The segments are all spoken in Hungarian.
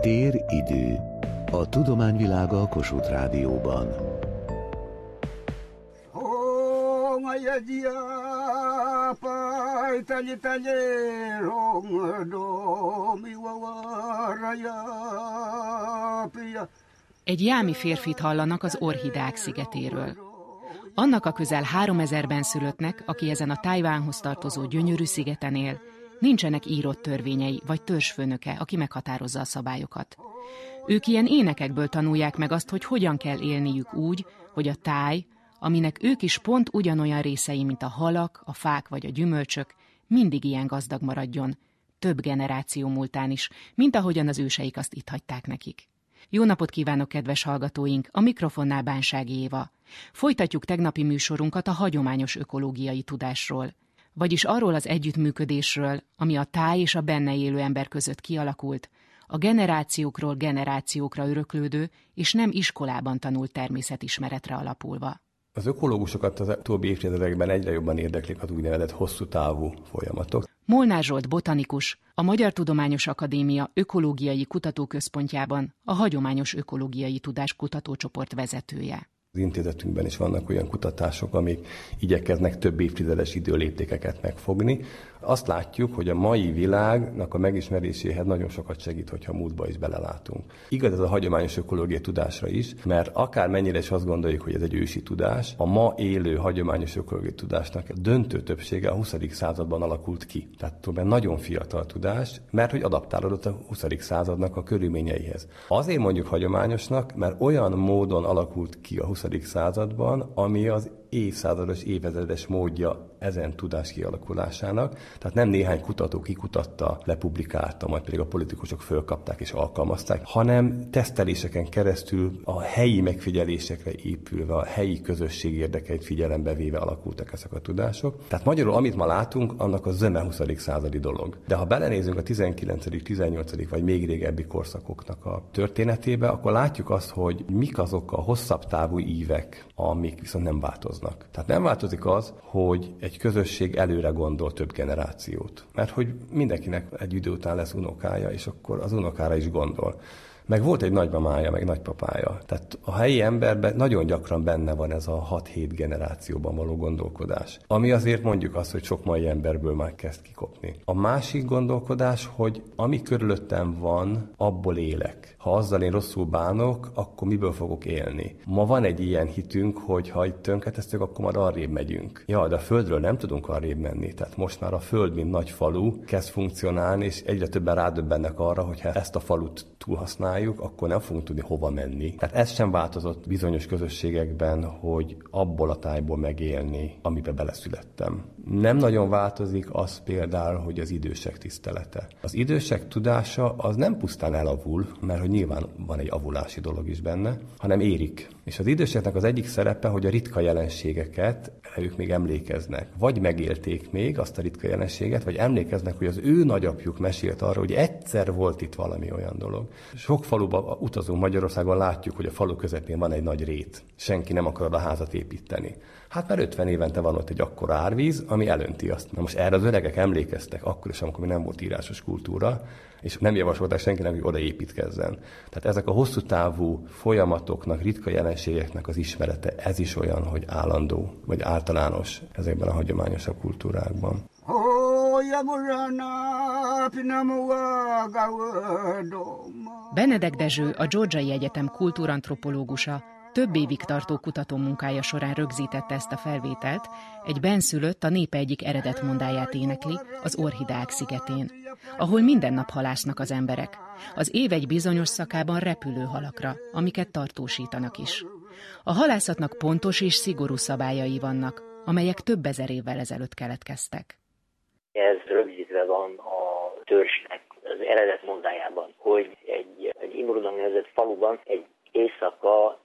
Tér-idő. A tudományvilága a Kossuth Rádióban. Egy jámi férfit hallanak az Orhidák szigetéről. Annak a közel három ezerben szülöttnek, aki ezen a Tájvánhoz tartozó gyönyörű szigeten él, nincsenek írott törvényei vagy törzsfőnöke, aki meghatározza a szabályokat. Ők ilyen énekekből tanulják meg azt, hogy hogyan kell élniük úgy, hogy a táj, aminek ők is pont ugyanolyan részei, mint a halak, a fák vagy a gyümölcsök, mindig ilyen gazdag maradjon, több generáció múltán is, mint ahogyan az őseik azt itt hagyták nekik. Jó napot kívánok, kedves hallgatóink! A mikrofonnál Bánsági Éva. Folytatjuk tegnapi műsorunkat a hagyományos ökológiai tudásról, vagyis arról az együttműködésről, ami a táj és a benne élő ember között kialakult, a generációkról generációkra öröklődő és nem iskolában tanult természetismeretre alapulva. Az ökológusokat az utóbbi évtizedekben egyre jobban érdeklik az úgynevezett hosszú távú folyamatok. Molnár Zsolt botanikus, a Magyar Tudományos Akadémia Ökológiai Kutatóközpontjában a Hagyományos Ökológiai Tudás Kutatócsoport vezetője. Az intézetünkben is vannak olyan kutatások, amik igyekeznek több évtizedes időléptékeket megfogni. Azt látjuk, hogy a mai világnak a megismeréséhez nagyon sokat segít, hogyha múltba is belelátunk. Igaz ez a hagyományos ökológiai tudásra is, mert akár mennyire is azt gondoljuk, hogy ez egy ősi tudás, a ma élő hagyományos ökológiai tudásnak a döntő többsége a 20. században alakult ki. Tehát tulajdonképpen nagyon fiatal tudás, mert hogy adaptálódott a 20. századnak a körülményeihez. Azért mondjuk hagyományosnak, mert olyan módon alakult ki a 20. században, ami az évszázados, évezredes módja ezen tudás kialakulásának. Tehát nem néhány kutató kikutatta, lepublikálta, majd pedig a politikusok fölkapták és alkalmazták, hanem teszteléseken keresztül a helyi megfigyelésekre épülve, a helyi közösség érdekeit figyelembe véve alakultak ezek a tudások. Tehát magyarul, amit ma látunk, annak a zöme 20. századi dolog. De ha belenézünk a 19., 18. vagy még régebbi korszakoknak a történetébe, akkor látjuk azt, hogy mik azok a hosszabb távú ívek, amik viszont nem változnak. Tehát nem változik az, hogy egy közösség előre gondol több generációt. Mert hogy mindenkinek egy idő után lesz unokája, és akkor az unokára is gondol meg volt egy nagymamája, meg nagypapája. Tehát a helyi emberben nagyon gyakran benne van ez a 6-7 generációban való gondolkodás. Ami azért mondjuk azt, hogy sok mai emberből már kezd kikopni. A másik gondolkodás, hogy ami körülöttem van, abból élek. Ha azzal én rosszul bánok, akkor miből fogok élni? Ma van egy ilyen hitünk, hogy ha itt tönkretesztük, akkor már arrébb megyünk. Ja, de a földről nem tudunk arrébb menni. Tehát most már a föld, mint nagy falu, kezd funkcionálni, és egyre többen rádöbbennek arra, hogy ha ezt a falut túlhasználjuk, akkor nem fogunk tudni hova menni. Tehát ez sem változott bizonyos közösségekben, hogy abból a tájból megélni, amiben beleszülettem. Nem nagyon változik az például, hogy az idősek tisztelete. Az idősek tudása az nem pusztán elavul, mert hogy nyilván van egy avulási dolog is benne, hanem érik. És az időseknek az egyik szerepe, hogy a ritka jelenségeket ők még emlékeznek. Vagy megélték még azt a ritka jelenséget, vagy emlékeznek, hogy az ő nagyapjuk mesélt arra, hogy egyszer volt itt valami olyan dolog. Sok faluba utazunk Magyarországon, látjuk, hogy a falu közepén van egy nagy rét. Senki nem akar a házat építeni. Hát már 50 évente van ott egy akkora árvíz, ami elönti azt. Na most erre az öregek emlékeztek, akkor is, amikor nem volt írásos kultúra, és nem javasolták senkinek, hogy oda építkezzen. Tehát ezek a hosszú távú folyamatoknak, ritka jelenségeknek az ismerete, ez is olyan, hogy állandó, vagy általános ezekben a hagyományosabb kultúrákban. Benedek Dezső, a Georgiai Egyetem kultúrantropológusa, több évig tartó kutatómunkája során rögzítette ezt a felvételt, egy benszülött a népe egyik eredetmondáját énekli, az Orhidák szigetén, ahol minden nap halásznak az emberek. Az év egy bizonyos szakában repülő halakra, amiket tartósítanak is. A halászatnak pontos és szigorú szabályai vannak, amelyek több ezer évvel ezelőtt keletkeztek. Ez rögzítve van a törzsnek az eredet mondájában, hogy egy, egy Imrudan nevezett faluban egy éjszaka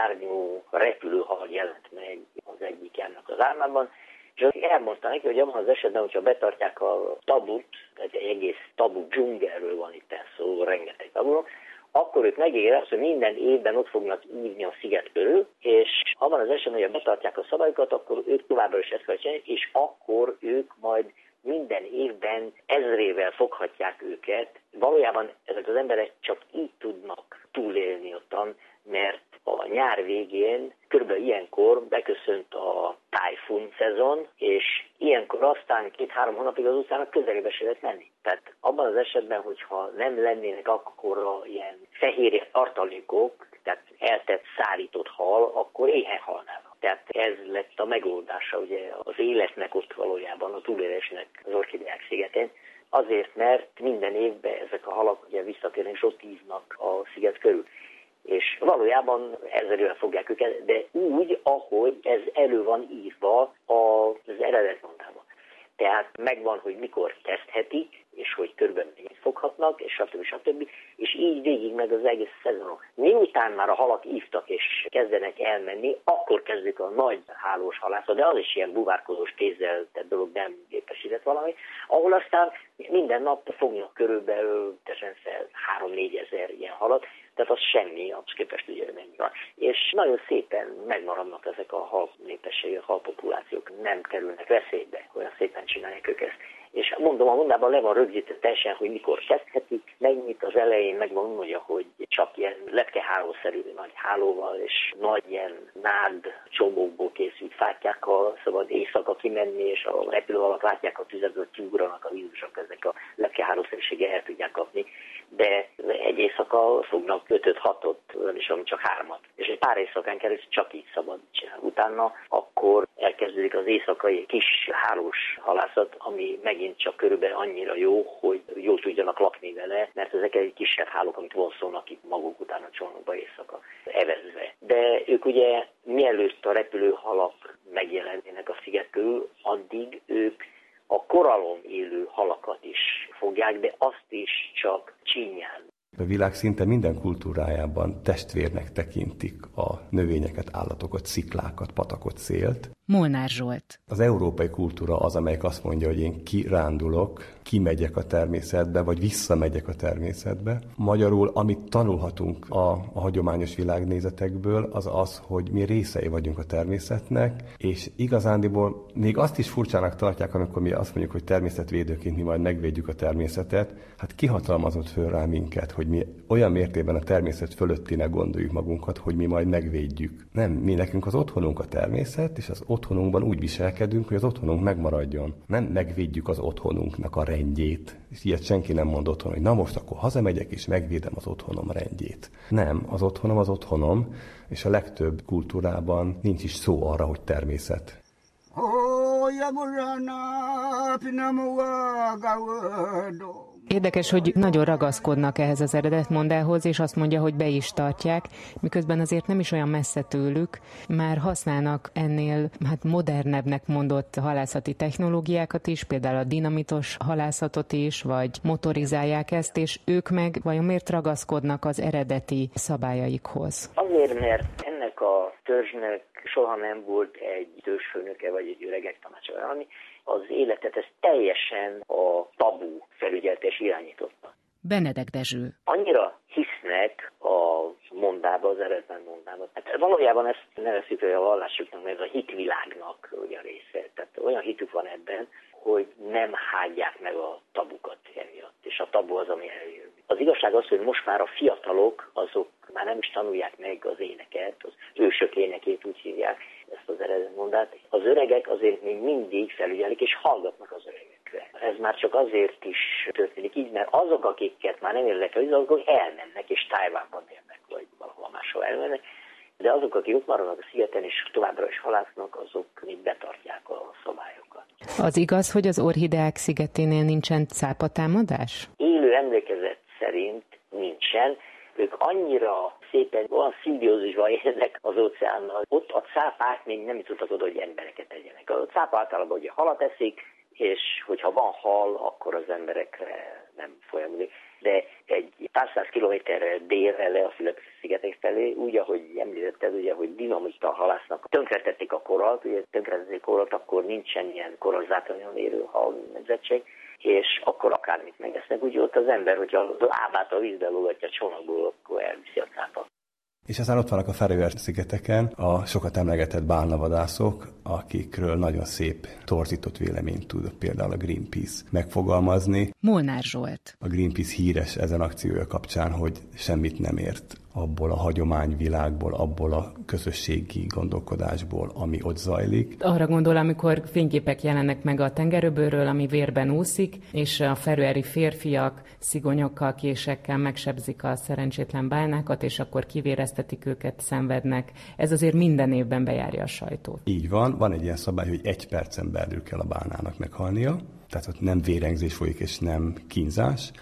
szárnyú repülőhal jelent meg az egyik ennek az álmában, és elmondta neki, hogy abban az esetben, hogyha betartják a tabut, tehát egy egész tabu dzsungelről van itt szó, rengeteg tabunak, akkor ők megígérik hogy minden évben ott fognak ívni a sziget körül, és abban az esetben, hogyha betartják a szabályokat, akkor ők továbbra is ezt kell csinálni, és akkor ők majd minden évben ezrével foghatják őket. Valójában ezek az emberek csak így tudnak túlélni ottan, mert a nyár végén, körülbelül ilyenkor beköszönt a tájfun szezon, és ilyenkor aztán két-három hónapig az utcának közelébe se lehet menni. Tehát abban az esetben, hogyha nem lennének akkor ilyen fehérje tartalékok, tehát eltett szárított hal, akkor éhen halnának. Tehát ez lett a megoldása ugye az életnek ott valójában, a túlélésnek az Orchideák szigetén. Azért, mert minden évben ezek a halak ugye visszatérnek, és ott ívnak a sziget körül és valójában ezzel fogják őket, de úgy, ahogy ez elő van írva az eredetmondában. Tehát megvan, hogy mikor kezdhetik, és hogy körben mennyit foghatnak, és stb. stb. És így végig meg az egész szezonon. Miután már a halak ívtak és kezdenek elmenni, akkor kezdik a nagy hálós halászat, de az is ilyen buvárkodós kézzel tett dolog, nem gépesített valami, ahol aztán minden nap fognak körülbelül tesen fel 3-4 ezer ilyen halat, tehát az semmi, ahhoz képest ugye mennyi. És nagyon szépen megmaradnak ezek a hal népességek, a halpopulációk, nem kerülnek veszélybe, olyan szépen csinálják ők ezt és mondom, a mondában le van rögzítve teljesen, hogy mikor kezdhetik, mennyit az elején meg van mondja, hogy csak ilyen letkehálószerű nagy hálóval, és nagy ilyen nád csomókból készült fátyákkal szabad éjszaka kimenni, és a repülő alatt látják a tüzet, hogy kiugranak a vírusok, ezek a letkehálószerűsége el tudják kapni, de egy éjszaka fognak 5-6-ot, nem is ami csak hármat. És egy pár éjszakán keresztül csak így szabad csinálni. Utána akkor elkezdődik az éjszakai kis hálós halászat, ami megint csak körülbelül annyira jó, hogy jól tudjanak lakni vele, mert ezek egy kisebb hálók, amit vonszolnak itt maguk után a csónakba éjszaka evezve. De ők ugye mielőtt a repülőhalak megjelennének a sziget körül, addig ők a koralon élő halakat is fogják, de azt is csak csinyán. A világ szinte minden kultúrájában testvérnek tekintik a növényeket, állatokat, sziklákat, patakot, szélt. Molnár Zsolt. Az európai kultúra az, amelyik azt mondja, hogy én kirándulok, kimegyek a természetbe, vagy visszamegyek a természetbe. Magyarul, amit tanulhatunk a, a hagyományos világnézetekből, az az, hogy mi részei vagyunk a természetnek, és igazándiból még azt is furcsának tartják, amikor mi azt mondjuk, hogy természetvédőként mi majd megvédjük a természetet, hát kihatalmazott föl rá minket, hogy mi olyan mértékben a természet fölöttinek gondoljuk magunkat, hogy mi majd megvédjük. Nem, mi nekünk az otthonunk a természet, és az otthonunkban úgy viselkedünk, hogy az otthonunk megmaradjon. Nem megvédjük az otthonunknak a rendjét. És ilyet senki nem mond otthon, hogy na most akkor hazamegyek és megvédem az otthonom rendjét. Nem, az otthonom az otthonom, és a legtöbb kultúrában nincs is szó arra, hogy természet. Oh, Érdekes, hogy nagyon ragaszkodnak ehhez az eredetmondához, és azt mondja, hogy be is tartják, miközben azért nem is olyan messze tőlük, már használnak ennél hát modernebbnek mondott halászati technológiákat is, például a dinamitos halászatot is, vagy motorizálják ezt, és ők meg vajon miért ragaszkodnak az eredeti szabályaikhoz? Azért, mert ennek a törzsnek soha nem volt egy törzsfőnöke, vagy egy öregek tanácsa, ami az életet ez teljesen a tabu felügyelte és irányította. Benedek Dezső. Annyira hisznek a mondába, az eredetben mondába. Hát valójában ezt nevezzük a vallásuknak, mert ez a hitvilágnak ugye a része. Tehát olyan hitük van ebben, hogy nem hágyják meg a tabukat emiatt, és a tabu az, ami eljön. Az igazság az, hogy most már a fiatalok, azok már nem is tanulják meg az éneket, az ősök énekét úgy hívják, ezt az eredetmondát. Az öregek azért még mindig felügyelik és hallgatnak az öregekre. Ez már csak azért is történik így, mert azok, akiket már nem érdekel, azok elmennek és Tájvánban élnek, vagy valahol máshol elmennek, de azok, akik ott maradnak a szigeten és továbbra is halásznak, azok még betartják a szabályokat. Az igaz, hogy az Orhideák szigeténél nincsen cápatámadás? Élő emlékezet szerint nincsen, ők annyira szépen olyan szimbiózisban élnek az óceánnal. Ott a cápák még nem jutottak oda, hogy embereket tegyenek. A cápa általában ugye halat eszik, és hogyha van hal, akkor az emberekre nem folyamlik. De egy pár száz kilométerre délre le a Fülöp-szigetek felé, úgy, ahogy említetted, ugye, hogy dinamita halásznak, tönkretették a koralt, ugye tönkretették a koralt, akkor nincsen ilyen korallzátonyon érő hal és akkor akármit megesznek. Úgy ott az ember, hogyha az lábát a vízbe lógatja a csónakból, akkor elviszi a cápa. És aztán ott vannak a Ferőer szigeteken a sokat emlegetett bálnavadászok, akikről nagyon szép torzított véleményt tud például a Greenpeace megfogalmazni. Molnár Zsolt. A Greenpeace híres ezen akciója kapcsán, hogy semmit nem ért abból a hagyományvilágból, abból a közösségi gondolkodásból, ami ott zajlik. Arra gondol, amikor fényképek jelennek meg a tengerőbőről, ami vérben úszik, és a ferőeri férfiak szigonyokkal, késekkel megsebzik a szerencsétlen bálnákat, és akkor kivéreztetik őket, szenvednek. Ez azért minden évben bejárja a sajtót. Így van, van egy ilyen szabály, hogy egy percen belül kell a bálnának meghalnia, tehát ott nem vérengzés folyik, és nem kínzás,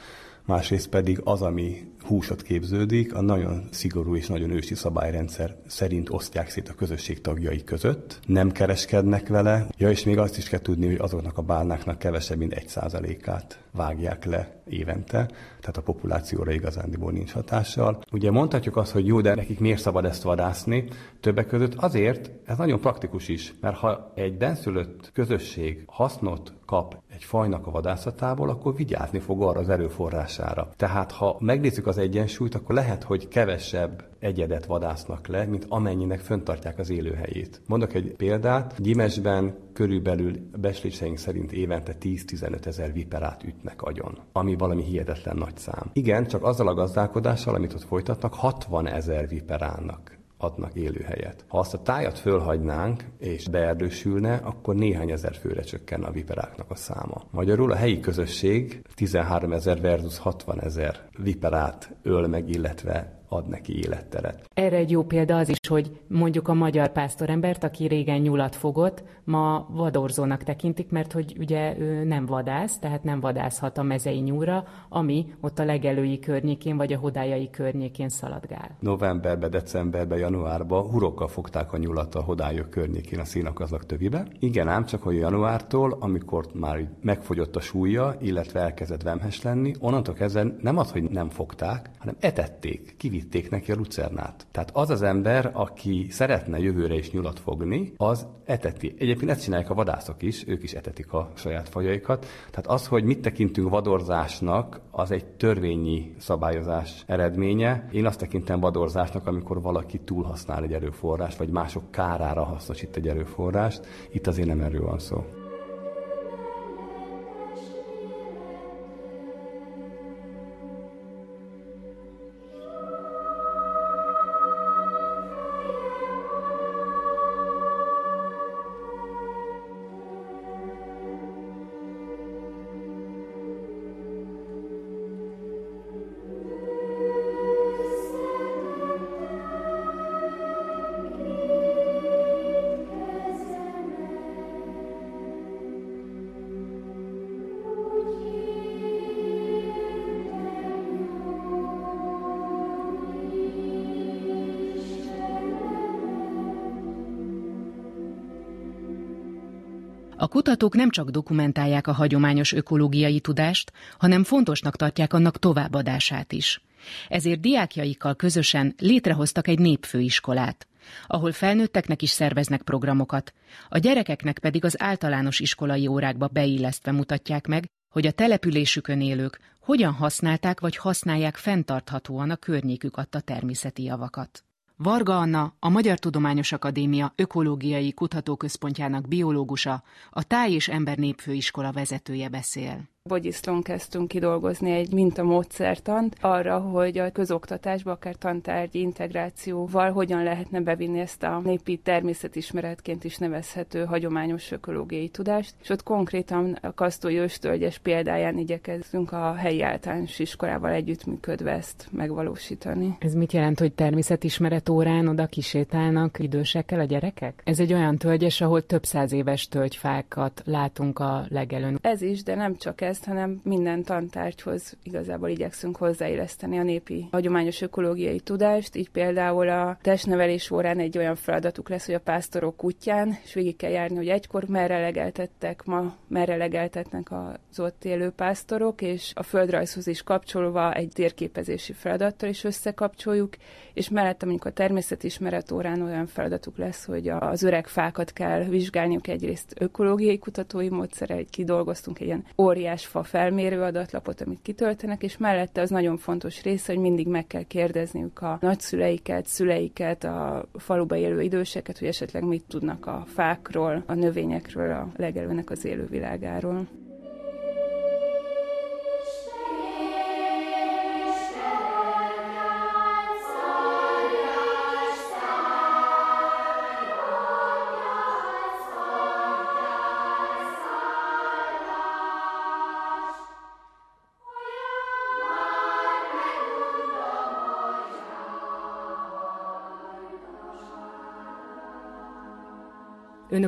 másrészt pedig az, ami húsot képződik, a nagyon szigorú és nagyon ősi szabályrendszer szerint osztják szét a közösség tagjai között, nem kereskednek vele, ja és még azt is kell tudni, hogy azoknak a bálnáknak kevesebb, mint egy százalékát vágják le évente, tehát a populációra igazándiból nincs hatással. Ugye mondhatjuk azt, hogy jó, de nekik miért szabad ezt vadászni? Többek között azért, ez nagyon praktikus is, mert ha egy benszülött közösség hasznot kap egy fajnak a vadászatából, akkor vigyázni fog arra az erőforrására. Tehát ha megnézzük az egyensúlyt, akkor lehet, hogy kevesebb egyedet vadásznak le, mint amennyinek föntartják az élőhelyét. Mondok egy példát, Gyimesben körülbelül besléseink szerint évente 10-15 ezer viperát ütnek agyon, ami valami hihetetlen nagy szám. Igen, csak azzal a gazdálkodással, amit ott folytatnak, 60 ezer viperának adnak élőhelyet. Ha azt a tájat fölhagynánk és beerdősülne, akkor néhány ezer főre csökkenne a viperáknak a száma. Magyarul a helyi közösség 13 ezer versus 60 ezer viperát öl meg, illetve ad neki életteret. Erre egy jó példa az is, hogy mondjuk a magyar pásztorembert, aki régen nyulat fogott, ma vadorzónak tekintik, mert hogy ugye ő nem vadász, tehát nem vadászhat a mezei nyúra, ami ott a legelői környékén vagy a hodájai környékén szaladgál. Novemberbe, decemberbe, januárba hurokkal fogták a nyulat a hodályok környékén a színakazlak tövibe. Igen, ám csak hogy januártól, amikor már megfogyott a súlya, illetve elkezdett vemhes lenni, onnantól kezdve nem az, hogy nem fogták, hanem etették, kivitték kivitték neki a lucernát. Tehát az az ember, aki szeretne jövőre is nyulat fogni, az eteti. Egyébként ezt csinálják a vadászok is, ők is etetik a saját fajaikat. Tehát az, hogy mit tekintünk vadorzásnak, az egy törvényi szabályozás eredménye. Én azt tekintem vadorzásnak, amikor valaki túlhasznál egy erőforrást, vagy mások kárára hasznosít egy erőforrást. Itt azért nem erről van szó. A kutatók nem csak dokumentálják a hagyományos ökológiai tudást, hanem fontosnak tartják annak továbbadását is. Ezért diákjaikkal közösen létrehoztak egy népfőiskolát, ahol felnőtteknek is szerveznek programokat, a gyerekeknek pedig az általános iskolai órákba beillesztve mutatják meg, hogy a településükön élők hogyan használták vagy használják fenntarthatóan a környékük adta természeti javakat. Varga Anna, a Magyar Tudományos Akadémia Ökológiai Kutatóközpontjának biológusa, a Táj és Ember Népfőiskola vezetője beszél. Bogyiszlón kezdtünk kidolgozni egy mintamódszertant arra, hogy a közoktatásba, akár tantárgyi integrációval hogyan lehetne bevinni ezt a népi természetismeretként is nevezhető hagyományos ökológiai tudást, és ott konkrétan a Kasztói Östölgyes példáján igyekeztünk a helyi általános iskolával együttműködve ezt megvalósítani. Ez mit jelent, hogy természetismeret órán oda kisétálnak idősekkel a gyerekek? Ez egy olyan tölgyes, ahol több száz éves tölgyfákat látunk a legelőn. Ez is, de nem csak ez, ezt, hanem minden tantárgyhoz igazából igyekszünk hozzáilleszteni a népi hagyományos ökológiai tudást, így például a testnevelés órán egy olyan feladatuk lesz, hogy a pásztorok kutyán, és végig kell járni, hogy egykor merre legeltettek, ma merre legeltetnek az ott élő pásztorok, és a földrajzhoz is kapcsolva egy térképezési feladattal is összekapcsoljuk, és mellette mondjuk a természetismeret órán olyan feladatuk lesz, hogy az öreg fákat kell vizsgálniuk egyrészt ökológiai kutatói módszere, egy kidolgoztunk egy ilyen óriás fa felmérő adatlapot, amit kitöltenek, és mellette az nagyon fontos része, hogy mindig meg kell kérdezniük a nagyszüleiket, szüleiket, a faluba élő időseket, hogy esetleg mit tudnak a fákról, a növényekről, a legelőnek az élővilágáról.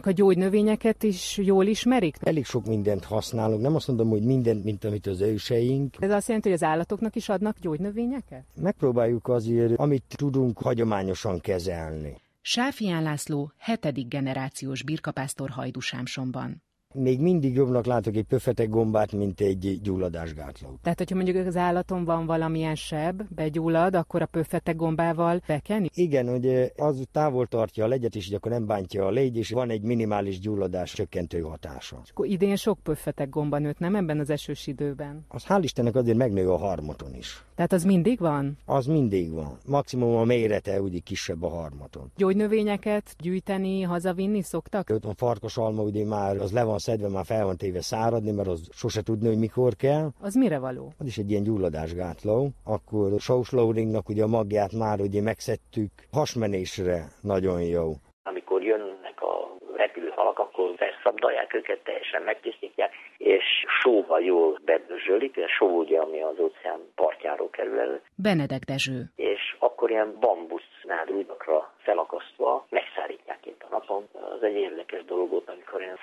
Önök a gyógynövényeket is jól ismerik? Elég sok mindent használunk. Nem azt mondom, hogy mindent, mint amit az őseink. Ez azt jelenti, hogy az állatoknak is adnak gyógynövényeket? Megpróbáljuk azért, amit tudunk hagyományosan kezelni. Sáfián László hetedik generációs birkapásztor Hajdusámsonban. Még mindig jobbnak látok egy pöfetek gombát, mint egy gyulladásgátló. Tehát, hogyha mondjuk az állaton van valamilyen seb, begyullad, akkor a pöfetek gombával bekenni? Igen, hogy az távol tartja a legyet, és így akkor nem bántja a légy, és van egy minimális gyulladás csökkentő hatása. És akkor idén sok pöfetek gomba nőtt, nem ebben az esős időben? Az hál' Istennek azért megnő a harmaton is. Tehát az mindig van? Az mindig van. Maximum a mérete úgy kisebb a harmaton. Gyógynövényeket gyűjteni, hazavinni szoktak? Ott a farkas alma ugye már az le van szedve, már fel van téve száradni, mert az sose tudni, hogy mikor kell. Az mire való? Az is egy ilyen gyulladásgátló. Akkor a Showslowringnak ugye a magját már ugye megszedtük. Hasmenésre nagyon jó. Amikor jönnek a repülőhalak, akkor felszabdalják őket, teljesen megtisztítják, és sóval jól bedözsölik, ez só ugye, ami az óceán partjáról kerül elő. Benedek Dezső. És akkor ilyen bambusz nádrúdakra felakasztva megszárítják itt a napon. Az egy érdekes dolog volt, amikor én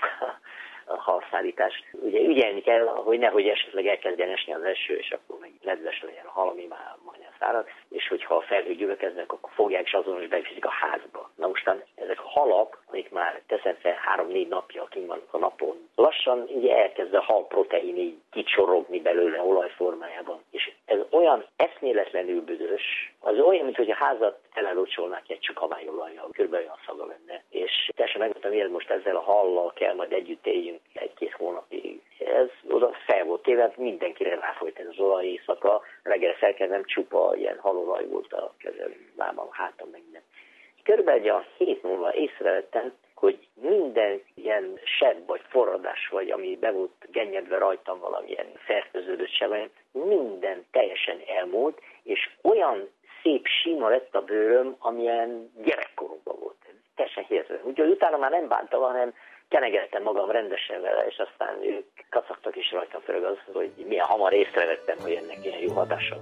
halszállítást. Ugye ügyelni kell, hogy nehogy esetleg elkezdjen esni az eső, és akkor meg nedves legyen a hal, ami már majdnem szárad, és hogyha a felhők gyülekeznek, akkor fogják és azonos beviszik a házba. Na mostan ezek a halak, amik már teszem fel három-négy napja kint vannak a napon, lassan ugye elkezd a hal protein így kicsorogni belőle olajformájában. És ez olyan eszméletlenül büdös, az olyan, mint hogy a házat elelocsolnák egy csukavályolajjal, körülbelül olyan szaga lenne. És teljesen megmondtam, hogy most ezzel a hallal kell majd együtt éljünk egy-két hónapig. Ez oda fel volt téve, mindenkire ráfolyt ez az olaj éjszaka, reggel felkezdem csupa ilyen halolaj volt a kezem, lábam, hátam, meg minden. Körülbelül egy a hét múlva észrevettem, hogy minden ilyen sebb vagy forradás, vagy ami be volt gennyedve rajtam valamilyen fertőződött sebben, minden teljesen elmúlt, és olyan szép sima lett a bőröm, amilyen volt. Teljesen hihetetlen. Úgyhogy utána már nem bántam, hanem kenegeltem magam rendesen vele, és aztán ők kacagtak is rajta, főleg az, hogy milyen hamar észrevettem, hogy ennek ilyen jó hatása.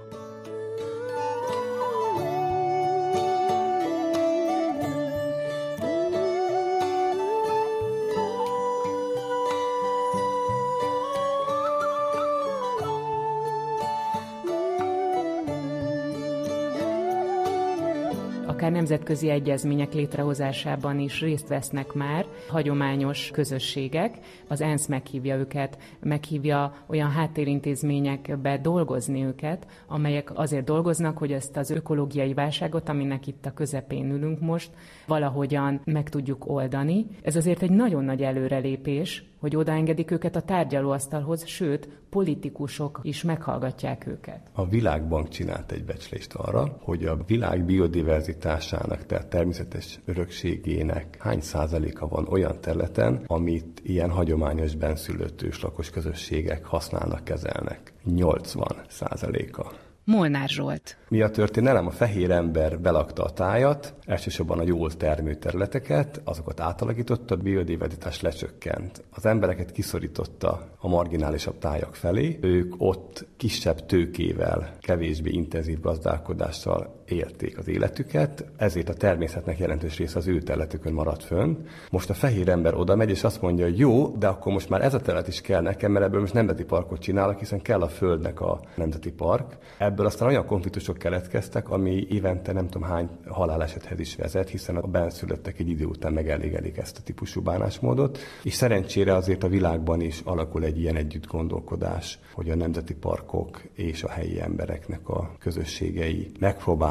Akár nemzetközi egyezmények létrehozásában is részt vesznek már hagyományos közösségek. Az ENSZ meghívja őket, meghívja olyan háttérintézményekbe dolgozni őket, amelyek azért dolgoznak, hogy ezt az ökológiai válságot, aminek itt a közepén ülünk most, valahogyan meg tudjuk oldani. Ez azért egy nagyon nagy előrelépés, hogy odaengedik őket a tárgyalóasztalhoz, sőt, politikusok is meghallgatják őket. A Világbank csinált egy becslést arra, hogy a világ biodiverzitásának, tehát természetes örökségének hány százaléka van olyan területen, amit ilyen hagyományos benszülött őslakos közösségek használnak, kezelnek. 80 százaléka. Molnár Zsolt. Mi a történelem? A fehér ember belakta a tájat, elsősorban a jól termő területeket, azokat átalakította, a biodiverzitás lecsökkent. Az embereket kiszorította a marginálisabb tájak felé, ők ott kisebb tőkével, kevésbé intenzív gazdálkodással élték az életüket, ezért a természetnek jelentős része az ő területükön maradt fönn. Most a fehér ember oda megy, és azt mondja, hogy jó, de akkor most már ez a terület is kell nekem, mert ebből most nemzeti parkot csinálok, hiszen kell a földnek a nemzeti park. Ebből aztán olyan konfliktusok keletkeztek, ami évente nem tudom hány halálesethez is vezet, hiszen a benszülöttek egy idő után megelégelik ezt a típusú bánásmódot, és szerencsére azért a világban is alakul egy ilyen együtt gondolkodás, hogy a nemzeti parkok és a helyi embereknek a közösségei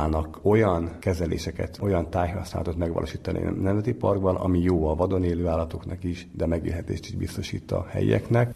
megpróbálnak olyan kezeléseket, olyan tájhasználatot megvalósítani a nemzeti parkban, ami jó a vadon élő állatoknak is, de megélhetést is biztosít a helyieknek.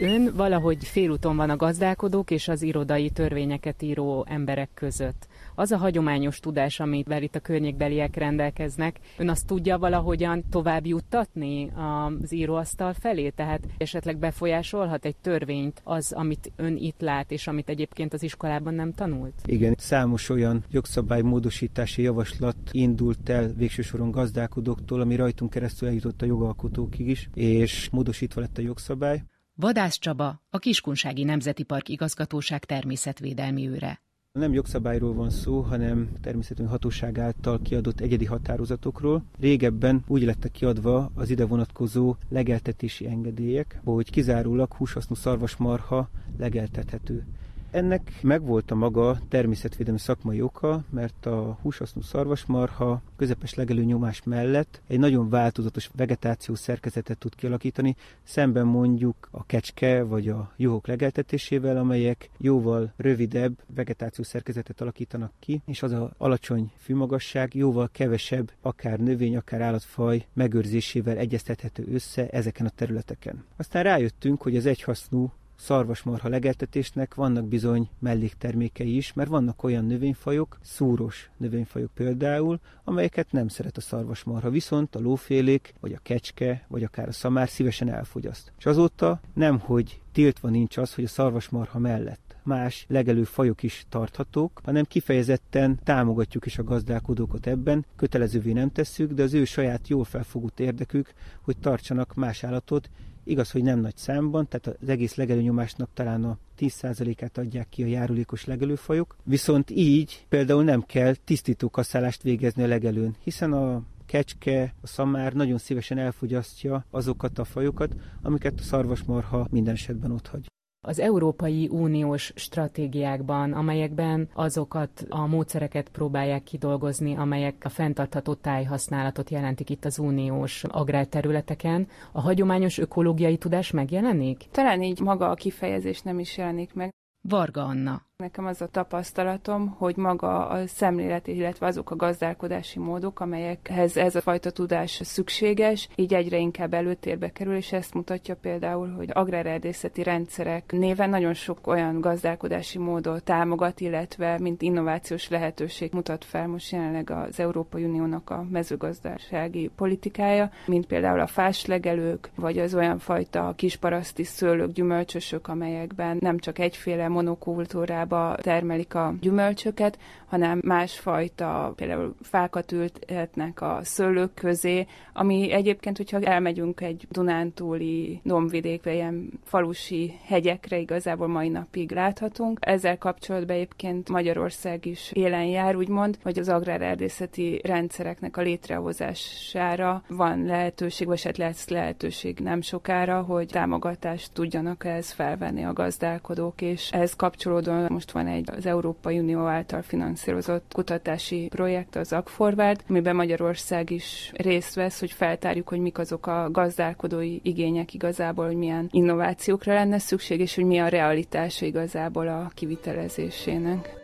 Ön valahogy félúton van a gazdálkodók és az irodai törvényeket író emberek között. Az a hagyományos tudás, amivel itt a környékbeliek rendelkeznek, ön azt tudja valahogyan tovább juttatni az íróasztal felé? Tehát esetleg befolyásolhat egy törvényt az, amit ön itt lát, és amit egyébként az iskolában nem tanult? Igen, számos olyan jogszabálymódosítási javaslat indult el végső soron gazdálkodóktól, ami rajtunk keresztül eljutott a jogalkotókig is, és módosítva lett a jogszabály. Vadász Csaba, a Kiskunsági Nemzeti Park igazgatóság természetvédelmi őre. Nem jogszabályról van szó, hanem természetesen hatóság által kiadott egyedi határozatokról. Régebben úgy lettek kiadva az ide vonatkozó legeltetési engedélyek, hogy kizárólag húsasznú szarvasmarha legeltethető. Ennek megvolt a maga természetvédelmi szakmai oka, mert a húsasznú szarvasmarha közepes legelő nyomás mellett egy nagyon változatos vegetációs szerkezetet tud kialakítani, szemben mondjuk a kecske vagy a juhok legeltetésével, amelyek jóval rövidebb vegetációs szerkezetet alakítanak ki, és az a alacsony fűmagasság jóval kevesebb, akár növény, akár állatfaj megőrzésével egyeztethető össze ezeken a területeken. Aztán rájöttünk, hogy az egyhasznú szarvasmarha legeltetésnek vannak bizony melléktermékei is, mert vannak olyan növényfajok, szúros növényfajok például, amelyeket nem szeret a szarvasmarha, viszont a lófélék, vagy a kecske, vagy akár a szamár szívesen elfogyaszt. És azóta nem, hogy tiltva nincs az, hogy a szarvasmarha mellett más legelő fajok is tarthatók, hanem kifejezetten támogatjuk is a gazdálkodókat ebben, kötelezővé nem tesszük, de az ő saját jól felfogott érdekük, hogy tartsanak más állatot, Igaz, hogy nem nagy számban, tehát az egész legelőnyomásnak talán a 10%-át adják ki a járulékos legelőfajok, viszont így például nem kell tisztító kaszálást végezni a legelőn, hiszen a kecske, a szamár nagyon szívesen elfogyasztja azokat a fajokat, amiket a szarvasmarha minden esetben otthagy az Európai Uniós stratégiákban, amelyekben azokat a módszereket próbálják kidolgozni, amelyek a fenntartható tájhasználatot jelentik itt az uniós agrárterületeken, a hagyományos ökológiai tudás megjelenik? Talán így maga a kifejezés nem is jelenik meg. Varga Anna. Nekem az a tapasztalatom, hogy maga a szemlélet, illetve azok a gazdálkodási módok, amelyekhez ez a fajta tudás szükséges, így egyre inkább előtérbe kerül, és ezt mutatja például, hogy agrárerdészeti rendszerek néven nagyon sok olyan gazdálkodási módot támogat, illetve mint innovációs lehetőség mutat fel most jelenleg az Európai Uniónak a mezőgazdasági politikája, mint például a fáslegelők, vagy az olyan fajta kisparaszti szőlők, gyümölcsösök, amelyekben nem csak egyféle monokultúrába hiába termelik a gyümölcsöket, hanem másfajta, például fákat ültetnek a szőlők közé, ami egyébként, hogyha elmegyünk egy Dunántúli dombvidékbe, ilyen falusi hegyekre igazából mai napig láthatunk. Ezzel kapcsolatban egyébként Magyarország is élen jár, úgymond, hogy az agrárerdészeti rendszereknek a létrehozására van lehetőség, vagy hát lesz lehetőség nem sokára, hogy támogatást tudjanak ehhez felvenni a gazdálkodók, és ehhez kapcsolódóan most van egy az Európai Unió által finanszírozott kutatási projekt, az Agforward, amiben Magyarország is részt vesz, hogy feltárjuk, hogy mik azok a gazdálkodói igények igazából, hogy milyen innovációkra lenne szükség, és hogy mi a realitása igazából a kivitelezésének.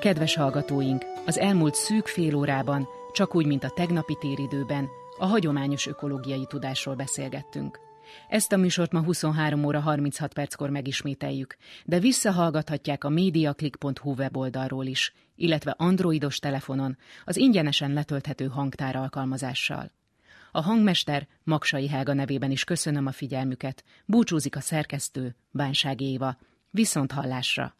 Kedves hallgatóink, az elmúlt szűk fél órában, csak úgy, mint a tegnapi téridőben, a hagyományos ökológiai tudásról beszélgettünk. Ezt a műsort ma 23 óra 36 perckor megismételjük, de visszahallgathatják a mediaclick.hu weboldalról is, illetve androidos telefonon, az ingyenesen letölthető hangtár alkalmazással. A hangmester Maksai Helga nevében is köszönöm a figyelmüket, búcsúzik a szerkesztő Bánság Éva. Viszont hallásra!